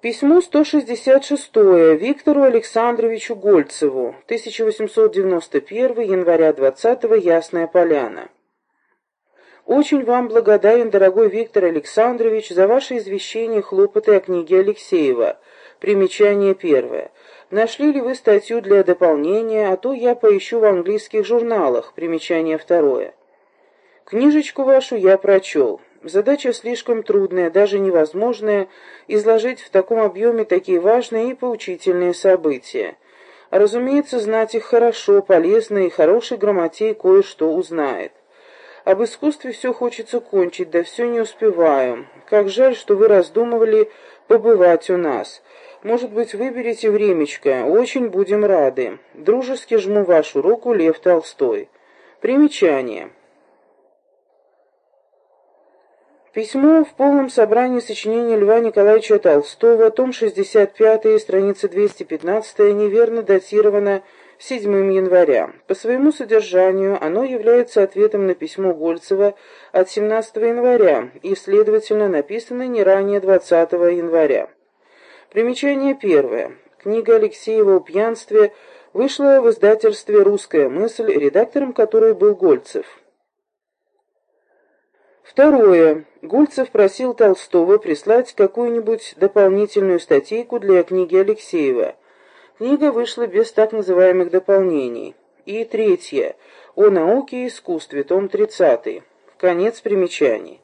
Письмо 166 Виктору Александровичу Гольцеву, 1891 января 20 Ясная Поляна. Очень вам благодарен, дорогой Виктор Александрович, за ваше извещение хлопоты о книге Алексеева. Примечание первое. Нашли ли вы статью для дополнения, а то я поищу в английских журналах. Примечание второе. Книжечку вашу я прочел. Задача слишком трудная, даже невозможная, изложить в таком объеме такие важные и поучительные события. разумеется, знать их хорошо, полезно, и хороший грамотей кое-что узнает. Об искусстве все хочется кончить, да все не успеваю. Как жаль, что вы раздумывали побывать у нас. Может быть, выберете времечко, очень будем рады. Дружески жму вашу руку, Лев Толстой. Примечание. Письмо в полном собрании сочинений Льва Николаевича Толстого, том 65, страница 215, неверно датировано 7 января. По своему содержанию оно является ответом на письмо Гольцева от 17 января и, следовательно, написано не ранее 20 января. Примечание первое. Книга Алексеева о пьянстве вышла в издательстве «Русская мысль», редактором которой был Гольцев. Второе. Гульцев просил Толстого прислать какую-нибудь дополнительную статейку для книги Алексеева. Книга вышла без так называемых дополнений. И третье. О науке и искусстве, том 30. Конец примечаний.